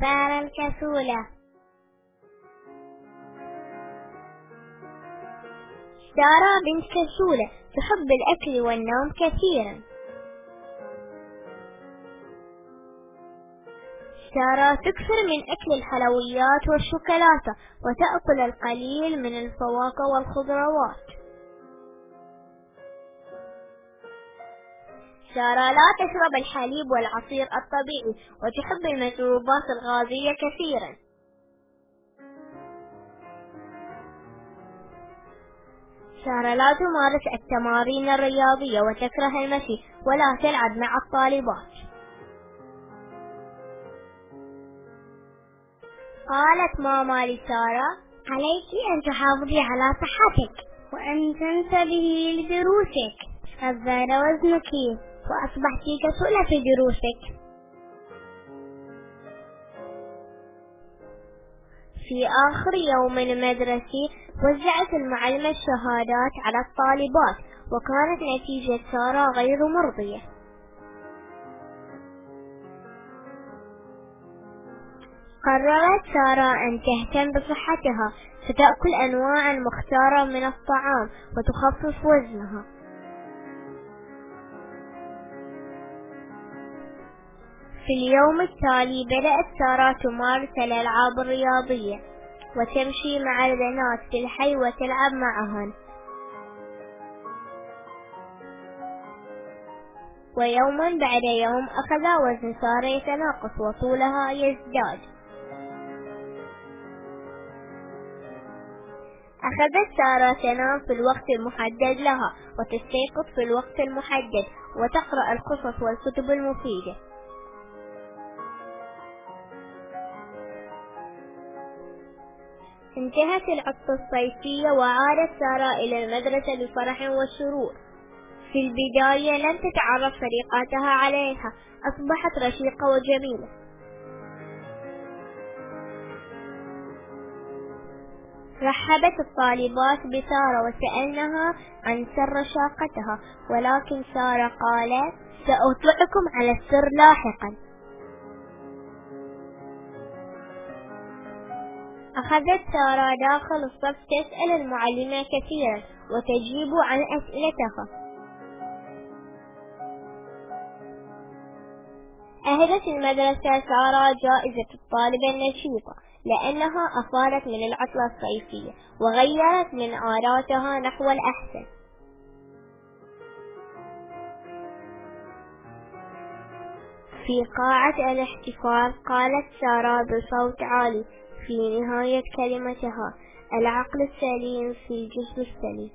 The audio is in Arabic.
سارة الكسولة. سارة بنت كسولة تحب الأكل والنوم كثيرا. سارة تكثر من أكل الحلويات والشوكولاتة وتأكل القليل من الفواكه والخضروات. سارة لا تشرب الحليب والعصير الطبيعي وتحب المشروبات الغازية كثيرا. سارة لا تمارس التمارين الرياضية وتكره المشي ولا تلعب مع الطالبات. قالت ماما لسارة عليك أن تحافظي على صحتك وأن تنتبهي لدروسك. هذا وزنك. وأصبحت كسولة في دروسك. في آخر يوم مدرسي وزعت المعلمة الشهادات على الطالبات وكانت نتيجة سارة غير مرضية. قررت سارة أن تهتم بصحتها فتأكل أنواعا مختارة من الطعام وتخفف وزنها. في اليوم التالي بدأت سارة تمارس الألعاب الرياضية وتمشي مع البنات في الحي وتلعب معهن. ويوما بعد يوم أخذ وزن سارة يتناقص وطولها يزداد. أخذت سارة تنام في الوقت المحدد لها وتستيقظ في الوقت المحدد وتقرأ القصص والكتب المفيدة. انتهت العطلة الصيفية وعادت سارة إلى المدرسة بفرح وسرور في البداية لم تتعرف صديقاتها عليها أصبحت رشيقة وجميلة. رحبت الطالبات بسارة وسألناها عن سر رشاقتها ولكن سارة قالت سأطلعكم على السر لاحقا. أخذت سارة داخل الصف تسأل المعلمة كثيرا وتجيب عن أسئلتها. أهدت المدرسة سارة جائزة الطالبة النشيطة لأنها أفادت من العطلة الصيفية وغيرت من عاداتها نحو الأحسن. في قاعة الاحتفال قالت سارة بصوت عالي في نهاية كلمتها العقل السليم في الجسم السليم.